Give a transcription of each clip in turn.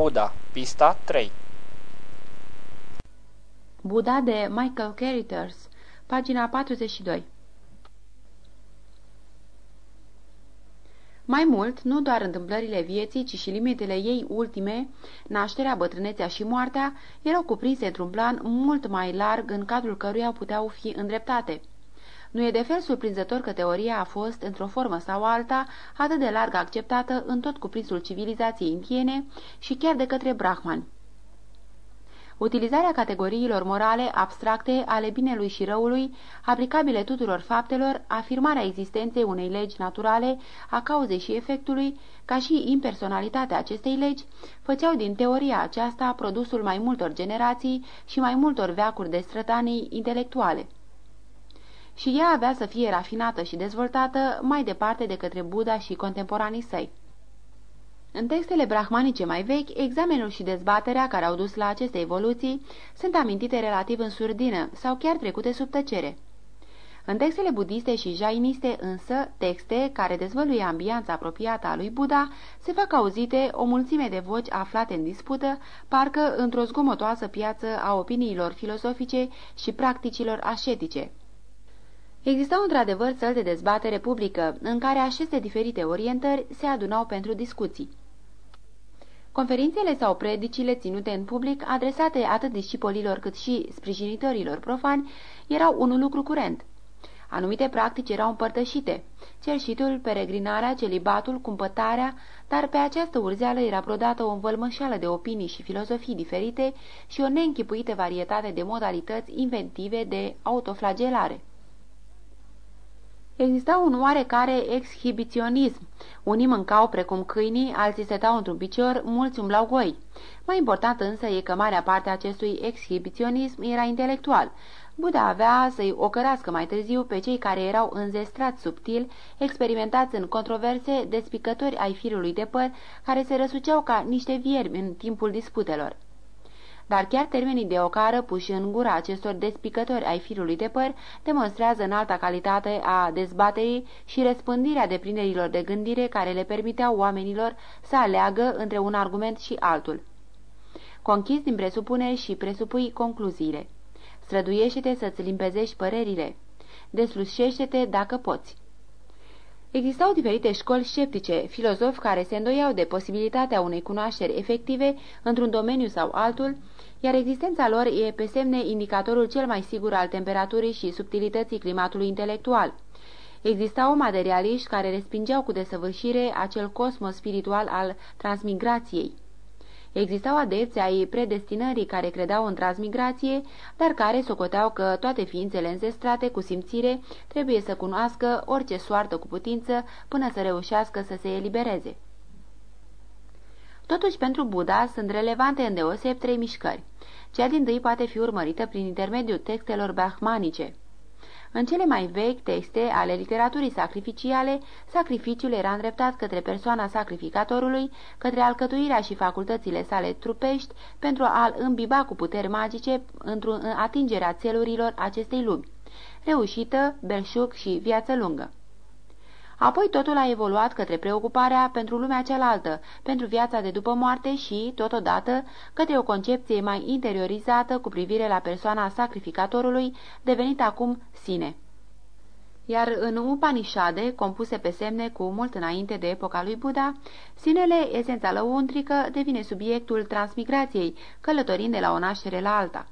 Buddha, pista 3 Buddha de Michael Carruthers, pagina 42 Mai mult, nu doar întâmplările vieții, ci și limitele ei ultime, nașterea, bătrânețea și moartea, erau cuprinse într-un plan mult mai larg în cadrul căruia puteau fi îndreptate. Nu e de fel surprinzător că teoria a fost, într-o formă sau alta, atât de larg acceptată în tot cuprinsul civilizației indiene și chiar de către brahmani. Utilizarea categoriilor morale abstracte ale binelui și răului, aplicabile tuturor faptelor, afirmarea existenței unei legi naturale, a cauzei și efectului, ca și impersonalitatea acestei legi, făceau din teoria aceasta produsul mai multor generații și mai multor veacuri de strătanii intelectuale și ea avea să fie rafinată și dezvoltată mai departe de către Buddha și contemporanii săi. În textele brahmanice mai vechi, examenul și dezbaterea care au dus la aceste evoluții sunt amintite relativ în surdină sau chiar trecute sub tăcere. În textele budiste și jainiste însă, texte care dezvăluie ambianța apropiată a lui Buddha, se fac auzite o mulțime de voci aflate în dispută, parcă într-o zgomotoasă piață a opiniilor filosofice și practicilor ascetice. Existau într-adevăr țări de dezbatere publică, în care aceste diferite orientări se adunau pentru discuții. Conferințele sau predicile ținute în public, adresate atât discipolilor cât și sprijinitorilor profani, erau un lucru curent. Anumite practici erau împărtășite, cerșitul, peregrinarea, celibatul, cumpătarea, dar pe această urzeală era prodată o învălmășeală de opinii și filozofii diferite și o neînchipuită varietate de modalități inventive de autoflagelare. Exista un oarecare exhibiționism. Unii mâncau precum câinii, alții stăteau într-un picior, mulți umblau goi. Mai important însă e că marea parte a acestui exhibiționism era intelectual. Buddha avea să-i ocărască mai târziu pe cei care erau înzestrați subtil, experimentați în controverse, despicători ai firului de păr, care se răsuceau ca niște viermi în timpul disputelor. Dar chiar termenii de ocară puși în gura acestor despicători ai firului de păr demonstrează în alta calitate a dezbaterii și răspândirea deprinderilor de gândire care le permiteau oamenilor să aleagă între un argument și altul. Conchizi din presupuneri și presupui concluziile. Străduiește-te să-ți limpezești părerile. Deslușește-te dacă poți. Existau diferite școli sceptice, filozofi care se îndoiau de posibilitatea unei cunoașteri efective într-un domeniu sau altul, iar existența lor e pe semne indicatorul cel mai sigur al temperaturii și subtilității climatului intelectual. Existau materialiști care respingeau cu desăvârșire acel cosmos spiritual al transmigrației. Existau adepți ai predestinării care credeau în transmigrație, dar care socoteau că toate ființele înzestrate cu simțire trebuie să cunoască orice soartă cu putință până să reușească să se elibereze. Totuși, pentru Buddha sunt relevante îndeoseb trei mișcări. Cea din tâi poate fi urmărită prin intermediul textelor brahmanice. În cele mai vechi texte ale literaturii sacrificiale, sacrificiul era îndreptat către persoana sacrificatorului, către alcătuirea și facultățile sale trupești, pentru a-l îmbiba cu puteri magice într-o atingerea țelurilor acestei lumi. Reușită, belșug și viață lungă. Apoi totul a evoluat către preocuparea pentru lumea cealaltă, pentru viața de după moarte și, totodată, către o concepție mai interiorizată cu privire la persoana sacrificatorului, devenit acum sine. Iar în Upanishade, compuse pe semne cu mult înainte de epoca lui Buddha, sinele, esența lăuntrică, devine subiectul transmigrației, călătorind de la o naștere la alta.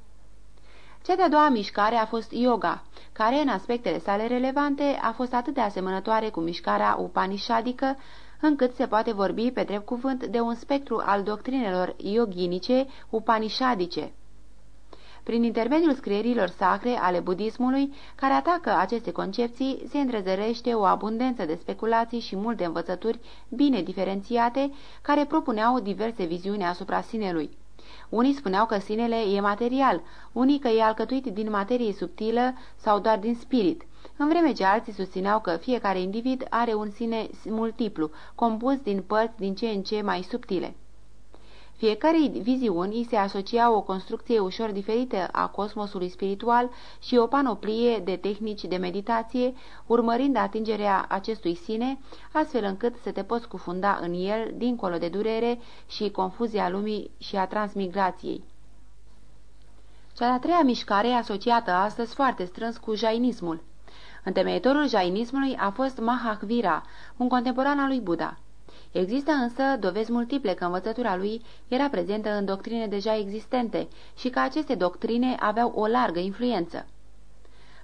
Cea de-a doua mișcare a fost yoga, care, în aspectele sale relevante, a fost atât de asemănătoare cu mișcarea upanishadică, încât se poate vorbi pe drept cuvânt de un spectru al doctrinelor yoginice upanishadice. Prin intermediul scrierilor sacre ale budismului, care atacă aceste concepții, se întrezărește o abundență de speculații și multe învățături bine diferențiate, care propuneau diverse viziuni asupra sinelui. Unii spuneau că sinele e material, unii că e alcătuit din materie subtilă sau doar din spirit, în vreme ce alții susțineau că fiecare individ are un sine multiplu, compus din părți din ce în ce mai subtile. Fiecarei viziuni îi se asocia o construcție ușor diferită a cosmosului spiritual și o panoplie de tehnici de meditație, urmărind atingerea acestui sine, astfel încât să te poți cufunda în el, dincolo de durere și confuzia lumii și a transmigrației. Cea de-a treia mișcare asociată astăzi foarte strâns cu jainismul. Întemeitorul jainismului a fost Mahakvira, un contemporan al lui Buddha. Există însă dovezi multiple că învățătura lui era prezentă în doctrine deja existente și că aceste doctrine aveau o largă influență.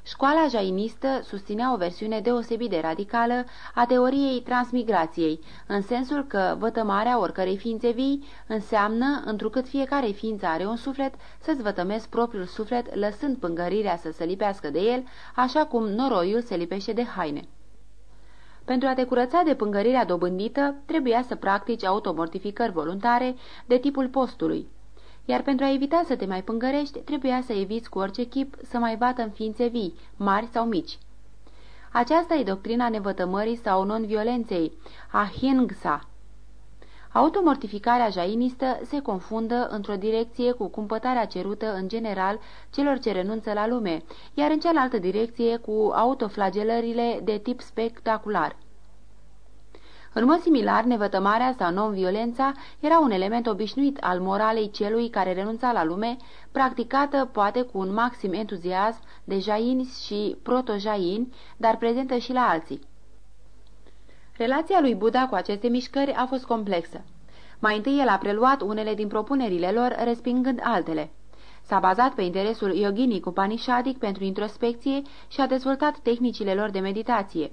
Școala jainistă susținea o versiune deosebit de radicală a teoriei transmigrației, în sensul că vătămarea oricărei ființe vii înseamnă, întrucât fiecare ființă are un suflet, să-ți vătămezi propriul suflet, lăsând pângărirea să se lipească de el, așa cum noroiul se lipește de haine. Pentru a te curăța de pângărirea dobândită, trebuia să practici automortificări voluntare de tipul postului. Iar pentru a evita să te mai pângărești, trebuia să eviți cu orice chip să mai bată în ființe vii, mari sau mici. Aceasta e doctrina nevătămării sau non-violenței, a Hingsa. Automortificarea jainistă se confundă într-o direcție cu cumpătarea cerută în general celor ce renunță la lume, iar în cealaltă direcție cu autoflagelările de tip spectacular. În mod similar, nevătămarea sau non-violența era un element obișnuit al moralei celui care renunța la lume, practicată poate cu un maxim entuziasm de jaini și protojaini, dar prezentă și la alții. Relația lui Buddha cu aceste mișcări a fost complexă. Mai întâi el a preluat unele din propunerile lor, respingând altele. S-a bazat pe interesul yoginic upanishadic pentru introspecție și a dezvoltat tehnicile lor de meditație.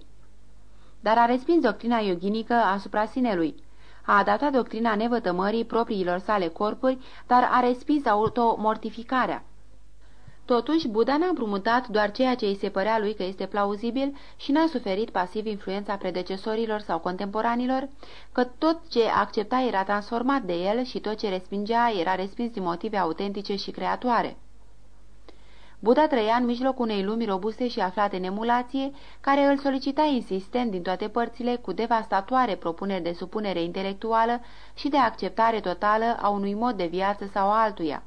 Dar a respins doctrina yoginică asupra sinelui. A adaptat doctrina nevătămării propriilor sale corpuri, dar a respins automortificarea. Totuși, Buddha n-a împrumutat doar ceea ce îi se părea lui că este plauzibil și n-a suferit pasiv influența predecesorilor sau contemporanilor, că tot ce accepta era transformat de el și tot ce respingea era respins din motive autentice și creatoare. Buddha trăia în mijlocul unei lumi robuste și aflate în emulație, care îl solicita insistent din toate părțile cu devastatoare propuneri de supunere intelectuală și de acceptare totală a unui mod de viață sau altuia.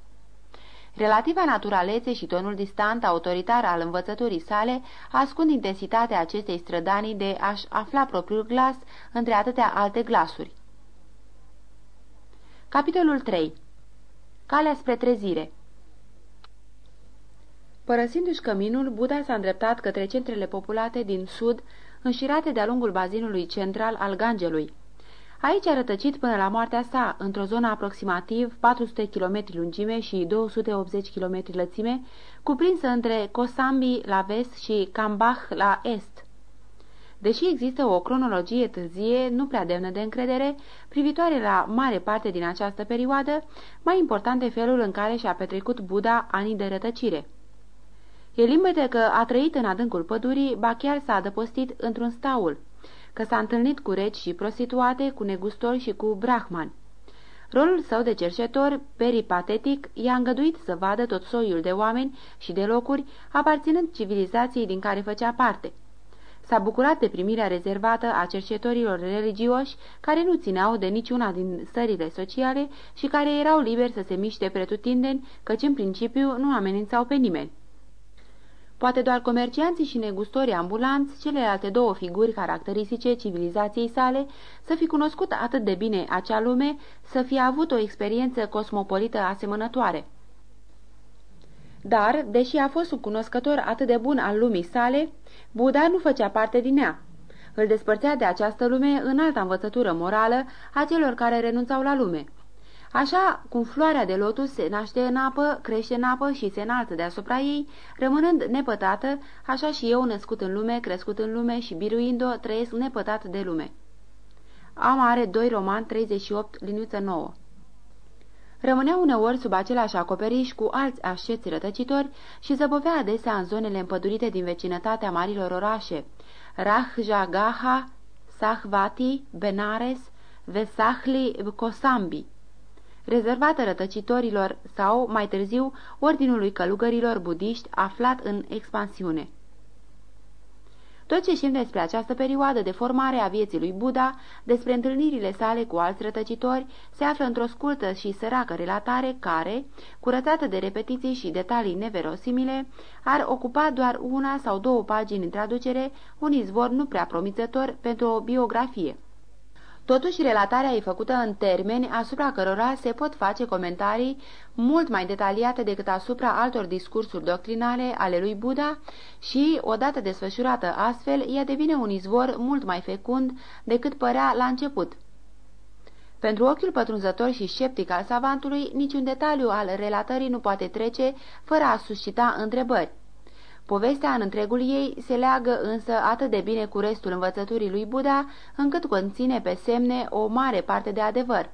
Relativa naturalețe și tonul distant, autoritar al învățăturii sale ascund intensitatea acestei strădanii de a-și afla propriul glas între atâtea alte glasuri. Capitolul 3 Calea spre trezire Părăsindu-și căminul, Buddha s-a îndreptat către centrele populate din sud, înșirate de-a lungul bazinului central al Gangelui. Aici a rătăcit până la moartea sa, într-o zonă aproximativ 400 km lungime și 280 km lățime, cuprinsă între Kosambi la vest și Kambach la est. Deși există o cronologie târzie, nu prea demnă de încredere, privitoare la mare parte din această perioadă, mai important e felul în care și-a petrecut Buddha anii de rătăcire. E limpede că a trăit în adâncul pădurii, ba chiar s-a adăpostit într-un staul că s-a întâlnit cu regi și prostituate, cu negustori și cu brahman. Rolul său de cercetor, peripatetic, i-a îngăduit să vadă tot soiul de oameni și de locuri, aparținând civilizației din care făcea parte. S-a bucurat de primirea rezervată a cercetorilor religioși care nu țineau de niciuna din stările sociale și care erau liberi să se miște pretutindeni, căci în principiu nu amenințau pe nimeni. Poate doar comercianții și negustorii ambulanți, celelalte două figuri caracteristice civilizației sale, să fi cunoscut atât de bine acea lume, să fie avut o experiență cosmopolită asemănătoare. Dar, deși a fost un cunoscător atât de bun al lumii sale, Buddha nu făcea parte din ea. Îl despărțea de această lume în alta învățătură morală a celor care renunțau la lume. Așa cum floarea de lotus se naște în apă, crește în apă și se înalță deasupra ei, rămânând nepătată, așa și eu, născut în lume, crescut în lume și biruind-o, trăiesc nepătat de lume. Am are 2 roman 38, liniuță 9. Rămânea uneori sub același acoperiș cu alți așeți rătăcitori și zăbovea adesea în zonele împădurite din vecinătatea marilor orașe, Rahjagaha, Sahvati, Benares, Vesahli, Kosambi rezervată rătăcitorilor sau, mai târziu, ordinului călugărilor budiști aflat în expansiune. Tot ce știm despre această perioadă de formare a vieții lui Buddha, despre întâlnirile sale cu alți rătăcitori, se află într-o scurtă și săracă relatare care, curățată de repetiții și detalii neverosimile, ar ocupa doar una sau două pagini în traducere, un izvor nu prea promițător pentru o biografie. Totuși, relatarea e făcută în termeni asupra cărora se pot face comentarii mult mai detaliate decât asupra altor discursuri doctrinale ale lui Buddha și, odată desfășurată astfel, ea devine un izvor mult mai fecund decât părea la început. Pentru ochiul pătrunzător și sceptic al savantului, niciun detaliu al relatării nu poate trece fără a suscita întrebări. Povestea în întregul ei se leagă însă atât de bine cu restul învățăturii lui Buddha, încât conține pe semne o mare parte de adevăr.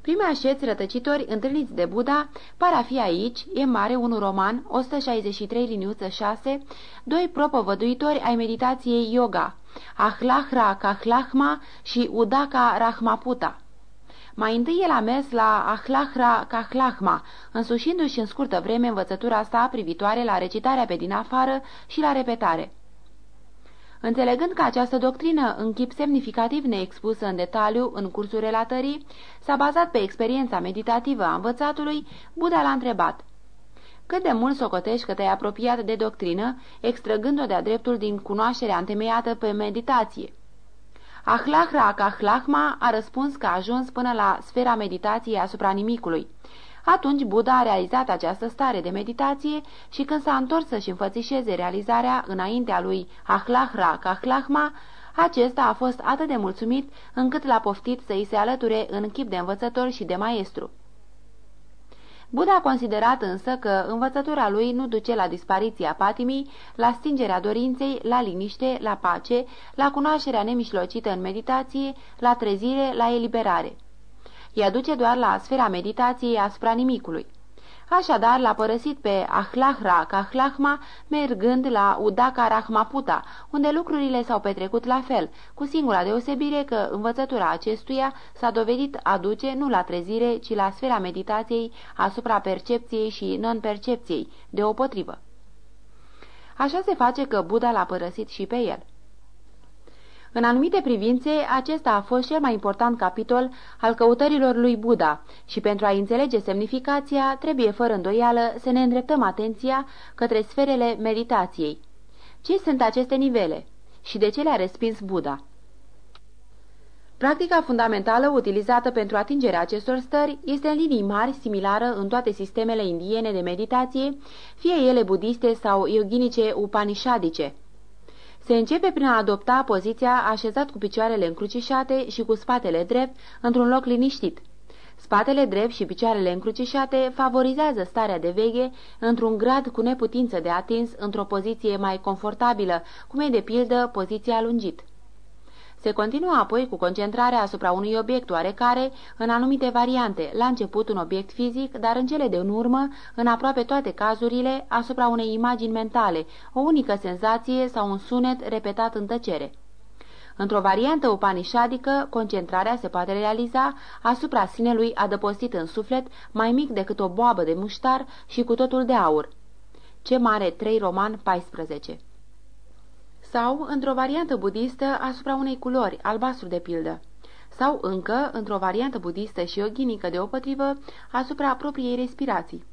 Primii așeți rătăcitori întâlniți de Buddha par a fi aici, e mare un roman, 163 liniuță 6, doi propovăduitori ai meditației yoga, Ahlahra Kahlahma și Udaka Rahmaputa. Mai întâi el a mers la Ahlahra Kahlahma, însușindu-și în scurtă vreme învățătura sa privitoare la recitarea pe din afară și la repetare. Înțelegând că această doctrină, în chip semnificativ neexpusă în detaliu în cursul relatării, s-a bazat pe experiența meditativă a învățatului, Buddha l-a întrebat Cât de mult socotești că te-ai apropiat de doctrină, extrăgând-o de-a dreptul din cunoașterea întemeiată pe meditație? Ahlahra Ahlahma a răspuns că a ajuns până la sfera meditației asupra nimicului. Atunci Buddha a realizat această stare de meditație și când s-a întors să-și înfățișeze realizarea înaintea lui Ahlahra Ahlahma, acesta a fost atât de mulțumit încât l-a poftit să-i se alăture în chip de învățător și de maestru. Buddha a considerat însă că învățătura lui nu duce la dispariția patimii, la stingerea dorinței, la liniște, la pace, la cunoașterea nemișlocită în meditație, la trezire, la eliberare. Ea duce doar la sfera meditației asupra nimicului. Așadar, l-a părăsit pe Ahlahra Kahlahma, mergând la Udaka Rahmaputa, unde lucrurile s-au petrecut la fel, cu singura deosebire că învățătura acestuia s-a dovedit aduce nu la trezire, ci la sfera meditației asupra percepției și non-percepției, deopotrivă. Așa se face că Buddha l-a părăsit și pe el. În anumite privințe, acesta a fost cel mai important capitol al căutărilor lui Buddha și pentru a înțelege semnificația, trebuie fără îndoială să ne îndreptăm atenția către sferele meditației. Ce sunt aceste nivele și de ce le-a respins Buddha? Practica fundamentală utilizată pentru atingerea acestor stări este în linii mari similară în toate sistemele indiene de meditație, fie ele budiste sau yoginice upanishadice. Se începe prin a adopta poziția așezat cu picioarele încrucișate și cu spatele drept într-un loc liniștit. Spatele drept și picioarele încrucișate favorizează starea de veche într-un grad cu neputință de atins într-o poziție mai confortabilă, cum e de pildă poziția lungit. Se continuă apoi cu concentrarea asupra unui obiect oarecare, în anumite variante, la început un obiect fizic, dar în cele de în urmă, în aproape toate cazurile, asupra unei imagini mentale, o unică senzație sau un sunet repetat în tăcere. Într-o variantă upanishadică, concentrarea se poate realiza asupra sinelui adăpostit în suflet, mai mic decât o boabă de muștar și cu totul de aur. Ce mare 3 Roman 14 sau, într-o variantă budistă, asupra unei culori, albastru de pildă, sau încă, într-o variantă budistă și oginică deopotrivă, asupra propriei respirații.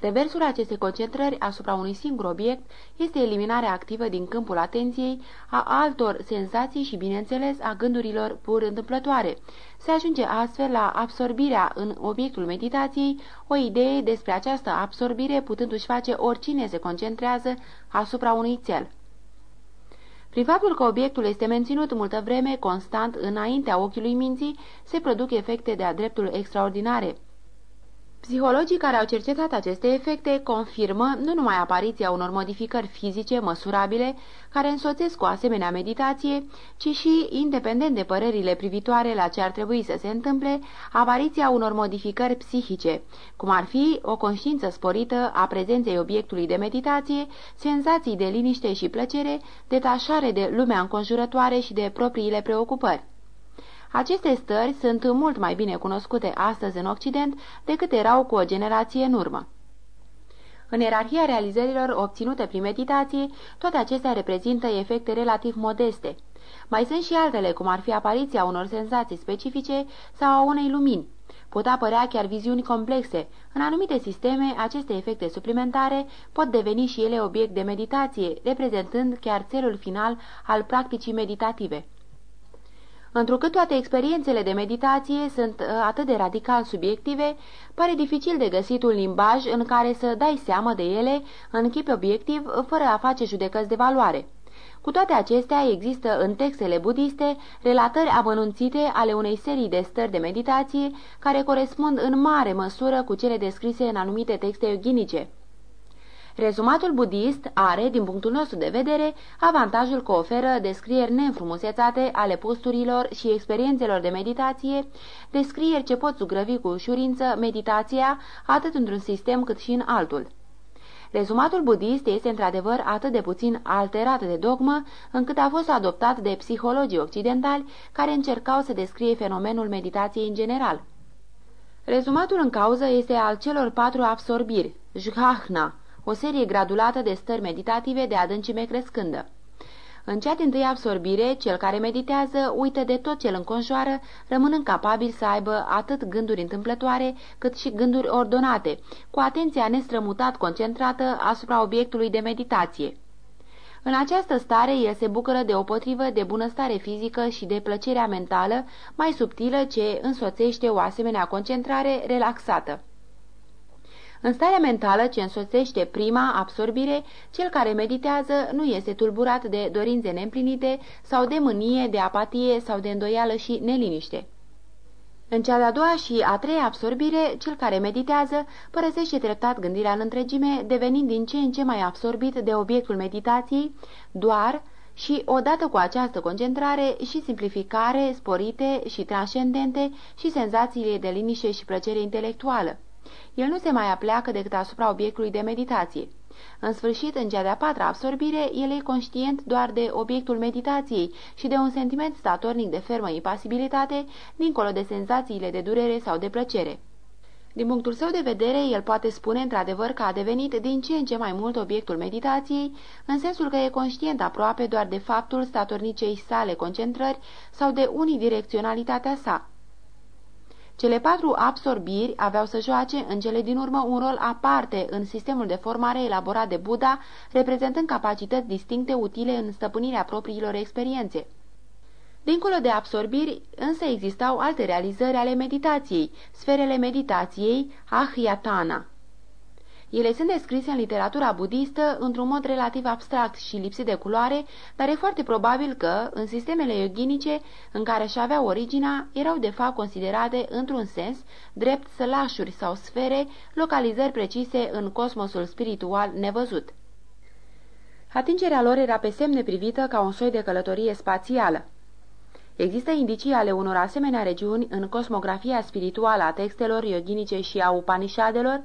Reversul acestei concentrări asupra unui singur obiect este eliminarea activă din câmpul atenției a altor senzații și, bineînțeles, a gândurilor pur întâmplătoare. Se ajunge astfel la absorbirea în obiectul meditației, o idee despre această absorbire putându-și face oricine se concentrează asupra unui cel. Prin faptul că obiectul este menținut multă vreme constant înaintea ochiului minții, se produc efecte de-a dreptul extraordinare. Psihologii care au cercetat aceste efecte confirmă nu numai apariția unor modificări fizice măsurabile care însoțesc o asemenea meditație, ci și, independent de părerile privitoare la ce ar trebui să se întâmple, apariția unor modificări psihice, cum ar fi o conștiință sporită a prezenței obiectului de meditație, senzații de liniște și plăcere, detașare de lumea înconjurătoare și de propriile preocupări. Aceste stări sunt mult mai bine cunoscute astăzi în Occident decât erau cu o generație în urmă. În ierarhia realizărilor obținute prin meditație, toate acestea reprezintă efecte relativ modeste. Mai sunt și altele, cum ar fi apariția unor senzații specifice sau a unei lumini. Pot apărea chiar viziuni complexe. În anumite sisteme, aceste efecte suplimentare pot deveni și ele obiect de meditație, reprezentând chiar țelul final al practicii meditative. Întrucât toate experiențele de meditație sunt uh, atât de radical subiective, pare dificil de găsit un limbaj în care să dai seamă de ele în chip obiectiv, fără a face judecăți de valoare. Cu toate acestea, există în textele budiste relatări amănunțite ale unei serii de stări de meditație care corespund în mare măsură cu cele descrise în anumite texte yoghinice. Rezumatul budist are, din punctul nostru de vedere, avantajul că oferă descrieri neînfrumusețate ale posturilor și experiențelor de meditație, descrieri ce pot zugrăvi cu ușurință meditația atât într-un sistem cât și în altul. Rezumatul budist este într-adevăr atât de puțin alterat de dogmă, încât a fost adoptat de psihologii occidentali care încercau să descrie fenomenul meditației în general. Rezumatul în cauză este al celor patru absorbiri, jhahna, o serie gradulată de stări meditative de adâncime crescândă. În cea din tâi absorbire, cel care meditează uită de tot cel înconjoară, rămânând capabil să aibă atât gânduri întâmplătoare, cât și gânduri ordonate, cu atenția nestrămutat concentrată asupra obiectului de meditație. În această stare, el se bucură de o potrivă de bunăstare fizică și de plăcerea mentală mai subtilă ce însoțește o asemenea concentrare relaxată. În starea mentală ce însoțește prima absorbire, cel care meditează nu este tulburat de dorințe neîmplinite sau de mânie, de apatie sau de îndoială și neliniște. În cea de-a doua și a treia absorbire, cel care meditează părăsește treptat gândirea în întregime, devenind din ce în ce mai absorbit de obiectul meditației, doar și, odată cu această concentrare și simplificare sporite și transcendente și senzațiile de liniște și plăcere intelectuală. El nu se mai apleacă decât asupra obiectului de meditație. În sfârșit, în cea de-a patra absorbire, el e conștient doar de obiectul meditației și de un sentiment statornic de fermă impasibilitate, dincolo de senzațiile de durere sau de plăcere. Din punctul său de vedere, el poate spune într-adevăr că a devenit din ce în ce mai mult obiectul meditației, în sensul că e conștient aproape doar de faptul statornicei sale concentrări sau de unidirecționalitatea sa. Cele patru absorbiri aveau să joace în cele din urmă un rol aparte în sistemul de formare elaborat de Buddha, reprezentând capacități distincte utile în stăpânirea propriilor experiențe. Dincolo de absorbiri, însă existau alte realizări ale meditației, sferele meditației, ahyatana. Ele sunt descrise în literatura budistă într-un mod relativ abstract și lipsit de culoare, dar e foarte probabil că, în sistemele yoginice în care și aveau originea, erau de fapt considerate, într-un sens, drept sălașuri sau sfere, localizări precise în cosmosul spiritual nevăzut. Atingerea lor era pe semne privită ca un soi de călătorie spațială. Există indicii ale unor asemenea regiuni în cosmografia spirituală a textelor yoginice și a Upanishadelor,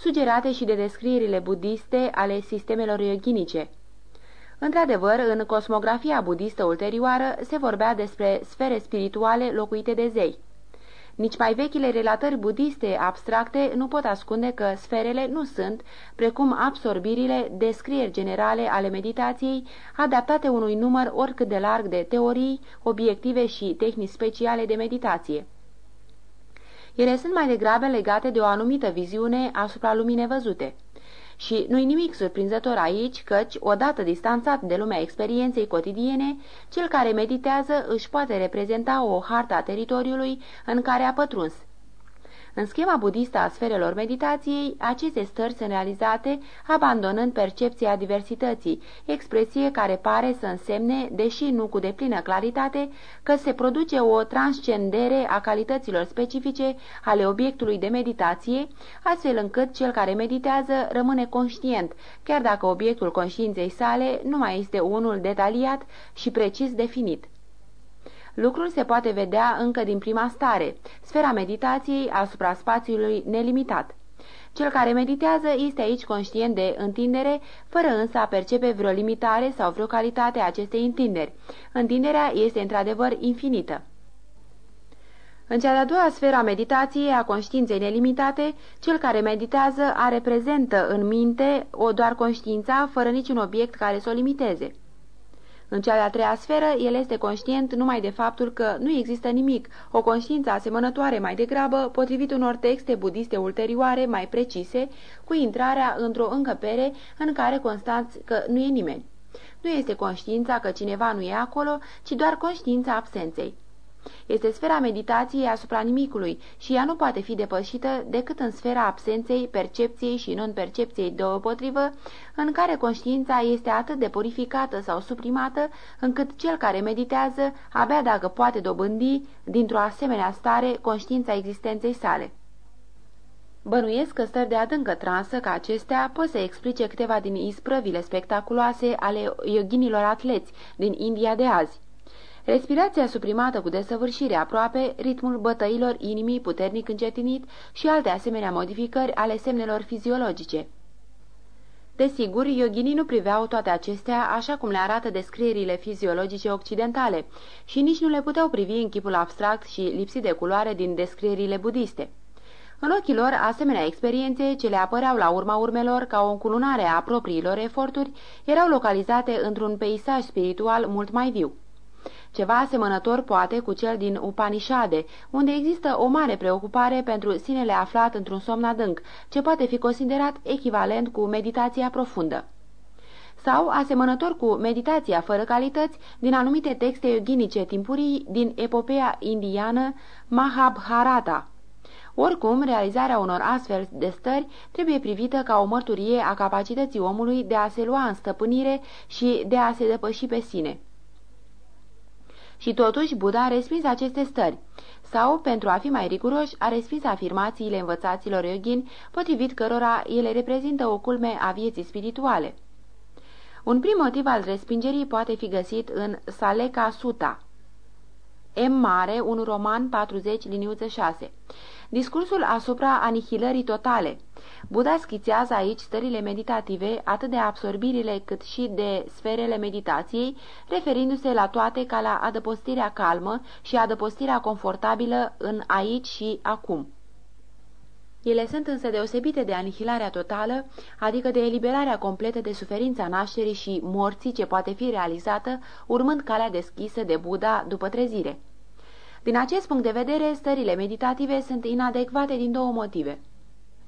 sugerate și de descrierile budiste ale sistemelor yoginice. Într-adevăr, în cosmografia budistă ulterioară se vorbea despre sfere spirituale locuite de zei. Nici mai vechile relatări budiste abstracte nu pot ascunde că sferele nu sunt, precum absorbirile, descrieri generale ale meditației, adaptate unui număr oricât de larg de teorii, obiective și tehnici speciale de meditație. Ele sunt mai degrabă legate de o anumită viziune asupra lumii nevăzute. Și nu-i nimic surprinzător aici, căci, odată distanțat de lumea experienței cotidiene, cel care meditează își poate reprezenta o hartă a teritoriului în care a pătruns, în schema budistă a sferelor meditației, aceste stări sunt realizate abandonând percepția diversității, expresie care pare să însemne, deși nu cu deplină claritate, că se produce o transcendere a calităților specifice ale obiectului de meditație, astfel încât cel care meditează rămâne conștient, chiar dacă obiectul conștiinței sale nu mai este unul detaliat și precis definit. Lucrul se poate vedea încă din prima stare, sfera meditației asupra spațiului nelimitat. Cel care meditează este aici conștient de întindere, fără însă a percepe vreo limitare sau vreo calitate a acestei întinderi. Întinderea este într-adevăr infinită. În cea de-a doua sferă a meditației, a conștiinței nelimitate, cel care meditează are prezentă în minte o doar conștiința, fără niciun obiect care să o limiteze. În cea de-a treia sferă, el este conștient numai de faptul că nu există nimic, o conștiință asemănătoare mai degrabă, potrivit unor texte budiste ulterioare mai precise, cu intrarea într-o încăpere în care constați că nu e nimeni. Nu este conștiința că cineva nu e acolo, ci doar conștiința absenței. Este sfera meditației asupra nimicului și ea nu poate fi depășită decât în sfera absenței, percepției și non-percepției deopotrivă, în care conștiința este atât de purificată sau suprimată, încât cel care meditează abia dacă poate dobândi, dintr-o asemenea stare, conștiința existenței sale. Bănuiesc că stări de adâncă transă ca acestea pot să explice câteva din isprăvile spectaculoase ale yoginilor atleți din India de azi. Respirația suprimată cu desăvârșire aproape, ritmul bătăilor inimii puternic încetinit și alte asemenea modificări ale semnelor fiziologice. Desigur, yoginii nu priveau toate acestea așa cum le arată descrierile fiziologice occidentale și nici nu le puteau privi în chipul abstract și lipsit de culoare din descrierile budiste. În ochii lor, asemenea experiențe, ce le apăreau la urma urmelor ca o încununare a propriilor eforturi, erau localizate într-un peisaj spiritual mult mai viu. Ceva asemănător poate cu cel din Upanishade, unde există o mare preocupare pentru sinele aflat într-un somn adânc, ce poate fi considerat echivalent cu meditația profundă sau asemănător cu meditația fără calități din anumite texte yoginice timpurii din epopeea indiană Mahabharata. Oricum, realizarea unor astfel de stări trebuie privită ca o mărturie a capacității omului de a se lua în stăpânire și de a se depăși pe sine. Și totuși Buddha a respins aceste stări. Sau, pentru a fi mai riguroși, a respins afirmațiile învățaților yogini, potrivit cărora ele reprezintă o culme a vieții spirituale. Un prim motiv al respingerii poate fi găsit în Saleka Sutta. M. Mare, un roman 40, liniuță 6. Discursul asupra anihilării totale. Buddha schițează aici stările meditative, atât de absorbirile cât și de sferele meditației, referindu-se la toate ca la adăpostirea calmă și adăpostirea confortabilă în aici și acum. Ele sunt însă deosebite de anihilarea totală, adică de eliberarea completă de suferința nașterii și morții ce poate fi realizată urmând calea deschisă de Buddha după trezire. Din acest punct de vedere, stările meditative sunt inadecvate din două motive.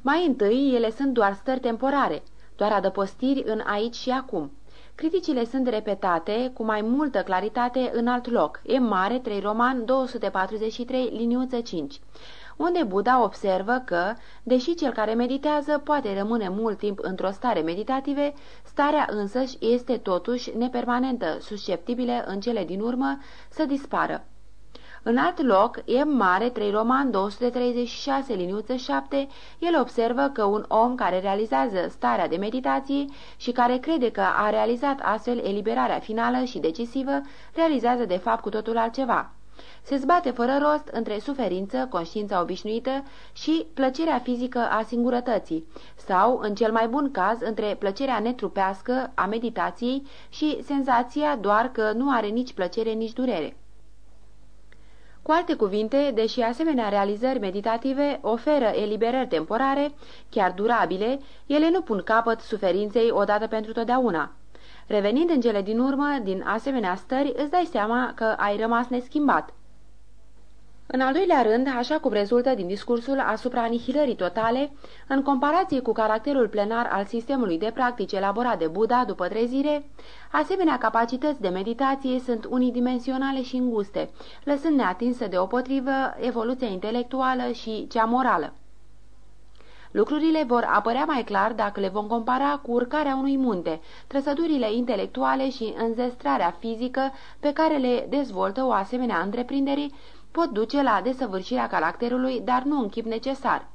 Mai întâi, ele sunt doar stări temporare, doar adăpostiri în aici și acum. Criticile sunt repetate cu mai multă claritate în alt loc, E mare, 3 roman, 243, liniuță 5, unde Buddha observă că, deși cel care meditează poate rămâne mult timp într-o stare meditative, starea însăși este totuși nepermanentă, susceptibilă în cele din urmă să dispară. În alt loc, E mare, 3 roman, 236, liniuță 7, el observă că un om care realizează starea de meditație și care crede că a realizat astfel eliberarea finală și decisivă, realizează de fapt cu totul altceva. Se zbate fără rost între suferință, conștiința obișnuită și plăcerea fizică a singurătății, sau, în cel mai bun caz, între plăcerea netrupească a meditației și senzația doar că nu are nici plăcere, nici durere. Cu alte cuvinte, deși asemenea realizări meditative oferă eliberări temporare, chiar durabile, ele nu pun capăt suferinței odată pentru totdeauna. Revenind în cele din urmă, din asemenea stări, îți dai seama că ai rămas neschimbat. În al doilea rând, așa cum rezultă din discursul asupra anihilării totale, în comparație cu caracterul plenar al sistemului de practici elaborat de Buddha după trezire, asemenea capacități de meditație sunt unidimensionale și înguste, lăsând neatinsă deopotrivă evoluția intelectuală și cea morală. Lucrurile vor apărea mai clar dacă le vom compara cu urcarea unui munte, trăsăturile intelectuale și înzestrarea fizică pe care le dezvoltă o asemenea întreprindere pot duce la desăvârșirea caracterului, dar nu în chip necesar.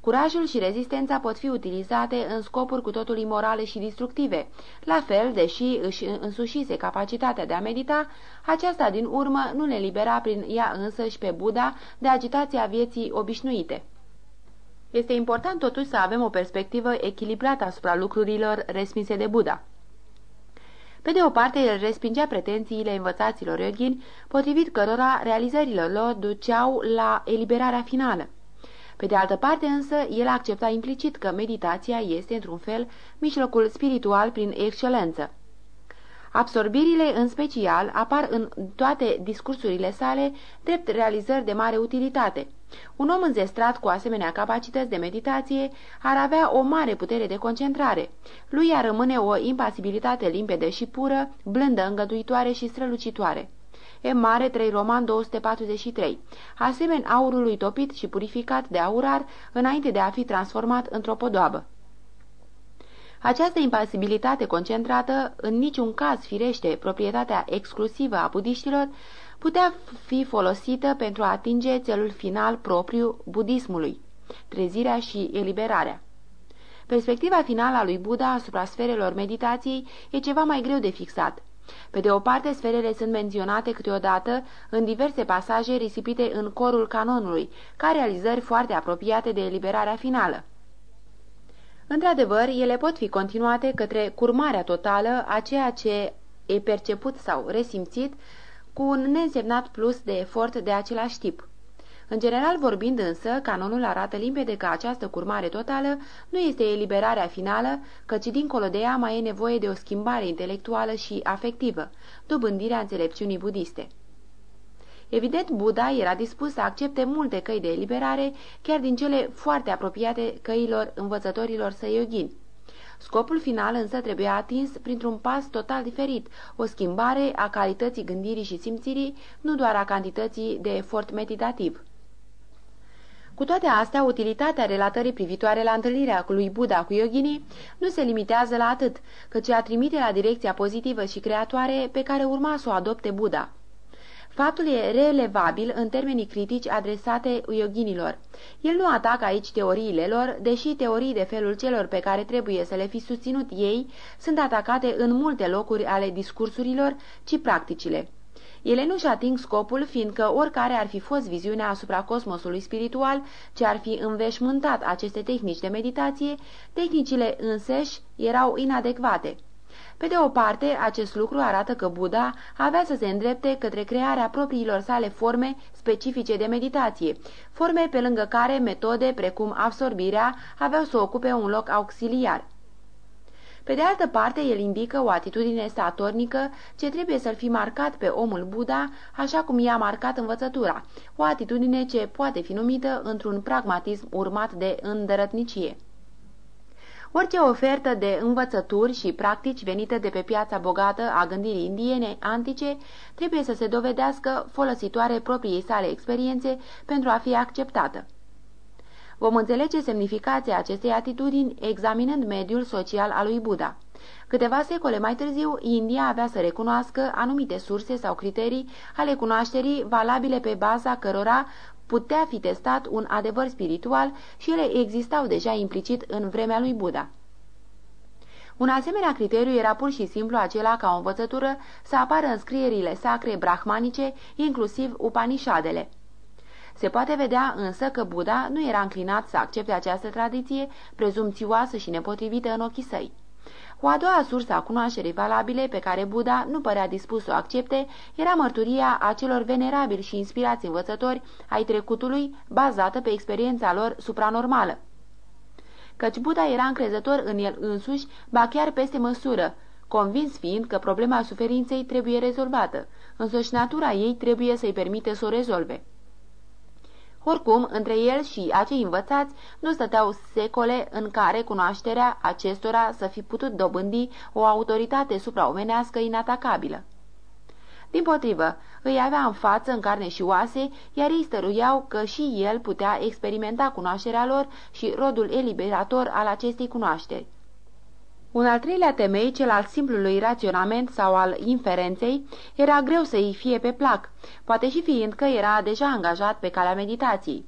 Curajul și rezistența pot fi utilizate în scopuri cu totul imorale și destructive. La fel, deși își însușise capacitatea de a medita, aceasta din urmă nu le libera prin ea însăși pe Buddha de agitația vieții obișnuite. Este important totuși să avem o perspectivă echilibrată asupra lucrurilor respinse de Buddha. Pe de o parte, el respingea pretențiile învățaților yoghini, potrivit cărora realizările lor duceau la eliberarea finală. Pe de altă parte însă, el accepta implicit că meditația este, într-un fel, mijlocul spiritual prin excelență. Absorbirile, în special, apar în toate discursurile sale drept realizări de mare utilitate. Un om înzestrat cu asemenea capacități de meditație ar avea o mare putere de concentrare. Lui ar rămâne o impasibilitate limpede și pură, blândă, îngăduitoare și strălucitoare. E mare 3 Roman 243, asemenea aurului topit și purificat de aurar înainte de a fi transformat într-o podoabă. Această impasibilitate concentrată, în niciun caz firește proprietatea exclusivă a budiștilor, putea fi folosită pentru a atinge țelul final propriu budismului, trezirea și eliberarea. Perspectiva finală a lui Buddha asupra sferelor meditației e ceva mai greu de fixat. Pe de o parte, sferele sunt menționate câteodată în diverse pasaje risipite în corul canonului, ca realizări foarte apropiate de eliberarea finală. Într-adevăr, ele pot fi continuate către curmarea totală a ceea ce e perceput sau resimțit cu un neînsemnat plus de efort de același tip. În general vorbind însă, canonul arată limpede că această curmare totală nu este eliberarea finală, căci dincolo de ea mai e nevoie de o schimbare intelectuală și afectivă, dobândirea înțelepciunii budiste. Evident, Buddha era dispus să accepte multe căi de eliberare, chiar din cele foarte apropiate căilor învățătorilor săi yoghini. Scopul final însă trebuie atins printr-un pas total diferit, o schimbare a calității gândirii și simțirii, nu doar a cantității de efort meditativ. Cu toate astea, utilitatea relatării privitoare la întâlnirea cu lui Buddha cu yoginii nu se limitează la atât, căci a trimite la direcția pozitivă și creatoare pe care urma să o adopte Buddha. Faptul e relevabil în termenii critici adresate yoginilor. El nu atacă aici teoriile lor, deși teorii de felul celor pe care trebuie să le fi susținut ei sunt atacate în multe locuri ale discursurilor, ci practicile. Ele nu-și ating scopul, fiindcă oricare ar fi fost viziunea asupra cosmosului spiritual ce ar fi înveșmântat aceste tehnici de meditație, tehnicile înseși erau inadecvate. Pe de o parte, acest lucru arată că Buddha avea să se îndrepte către crearea propriilor sale forme specifice de meditație, forme pe lângă care metode precum absorbirea aveau să ocupe un loc auxiliar. Pe de altă parte, el indică o atitudine statornică ce trebuie să-l fi marcat pe omul Buddha, așa cum i-a marcat învățătura, o atitudine ce poate fi numită într-un pragmatism urmat de îndărătnicie. Orice ofertă de învățături și practici venite de pe piața bogată a gândirii indiene antice trebuie să se dovedească folositoare propriei sale experiențe pentru a fi acceptată. Vom înțelege semnificația acestei atitudini examinând mediul social al lui Buddha. Câteva secole mai târziu, India avea să recunoască anumite surse sau criterii ale cunoașterii valabile pe baza cărora putea fi testat un adevăr spiritual și ele existau deja implicit în vremea lui Buddha. Un asemenea criteriu era pur și simplu acela ca o învățătură să apară în scrierile sacre brahmanice, inclusiv Upanishadele. Se poate vedea însă că Buddha nu era înclinat să accepte această tradiție prezumțioasă și nepotrivită în ochii săi. O a doua sursă a cunoașterii valabile pe care Buddha nu părea dispus să o accepte era mărturia acelor venerabili și inspirați învățători ai trecutului bazată pe experiența lor supranormală. Căci Buddha era încrezător în el însuși, ba chiar peste măsură, convins fiind că problema suferinței trebuie rezolvată, însăși natura ei trebuie să-i permite să o rezolve. Oricum, între el și acei învățați nu stăteau secole în care cunoașterea acestora să fi putut dobândi o autoritate supraomenească inatacabilă. Din potrivă, îi avea în față în carne și oase, iar ei stăruiau că și el putea experimenta cunoașterea lor și rodul eliberator al acestei cunoașteri. Un al treilea temei, cel al simplului raționament sau al inferenței, era greu să îi fie pe plac, poate și fiind că era deja angajat pe calea meditației.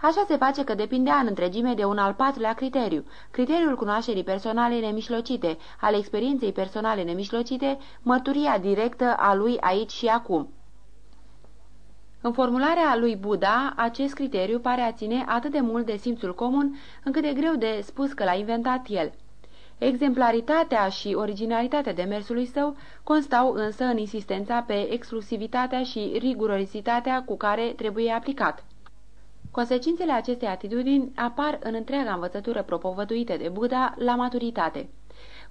Așa se face că depindea în întregime de un al patrulea criteriu, criteriul cunoașterii personale nemișlocite, al experienței personale nemișlocite, mărturia directă a lui aici și acum. În formularea lui Buddha, acest criteriu pare a ține atât de mult de simțul comun, încât e greu de spus că l-a inventat el – Exemplaritatea și originalitatea demersului său constau însă în insistența pe exclusivitatea și rigurozitatea cu care trebuie aplicat. Consecințele acestei atitudini apar în întreaga învățătură propovăduită de Buddha la maturitate.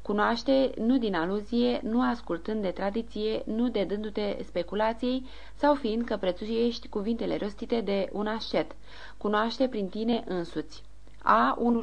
Cunoaște nu din aluzie, nu ascultând de tradiție, nu de dându-te speculației sau fiind că prețuiești cuvintele rostite de un ascet. Cunoaște prin tine însuți. A. 1